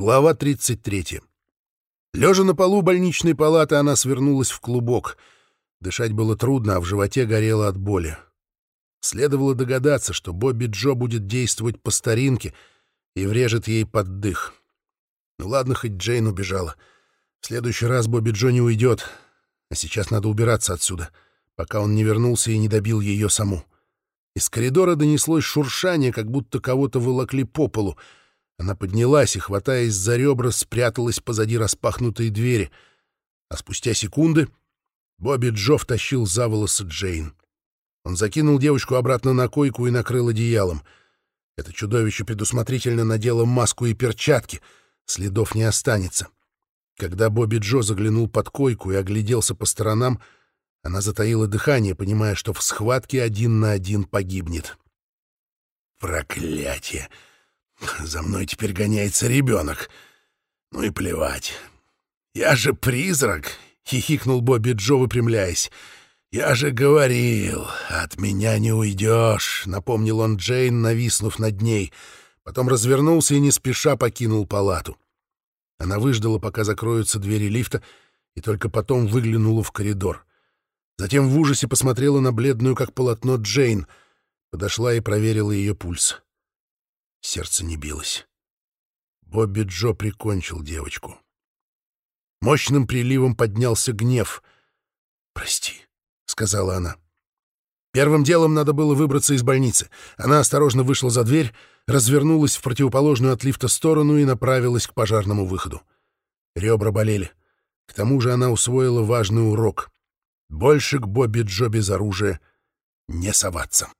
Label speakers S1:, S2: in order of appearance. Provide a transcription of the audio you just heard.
S1: Глава 33. Лежа на полу больничной палаты, она свернулась в клубок. Дышать было трудно, а в животе горело от боли. Следовало догадаться, что Бобби Джо будет действовать по старинке и врежет ей под дых. Ну ладно, хоть Джейн убежала. В следующий раз Бобби Джо не уйдет, а сейчас надо убираться отсюда, пока он не вернулся и не добил ее саму. Из коридора донеслось шуршание, как будто кого-то волокли по полу — она поднялась и, хватаясь за ребра, спряталась позади распахнутой двери. А спустя секунды Бобби Джо втащил за волосы Джейн. Он закинул девочку обратно на койку и накрыл одеялом. Это чудовище предусмотрительно надело маску и перчатки. Следов не останется. Когда Бобби Джо заглянул под койку и огляделся по сторонам, она затаила дыхание, понимая, что в схватке один на один погибнет. «Проклятие!» За мной теперь гоняется ребенок. Ну и плевать. Я же призрак, — хихикнул Бобби Джо, выпрямляясь. «Я же говорил, от меня не уйдешь», — напомнил он Джейн, нависнув над ней. Потом развернулся и не спеша покинул палату. Она выждала, пока закроются двери лифта, и только потом выглянула в коридор. Затем в ужасе посмотрела на бледную, как полотно, Джейн, подошла и проверила ее пульс. Сердце не билось. Бобби Джо прикончил девочку. Мощным приливом поднялся гнев. «Прости», — сказала она. Первым делом надо было выбраться из больницы. Она осторожно вышла за дверь, развернулась в противоположную от лифта сторону и направилась к пожарному выходу. Ребра болели. К тому же она усвоила важный урок. Больше к Бобби Джо без оружия не соваться.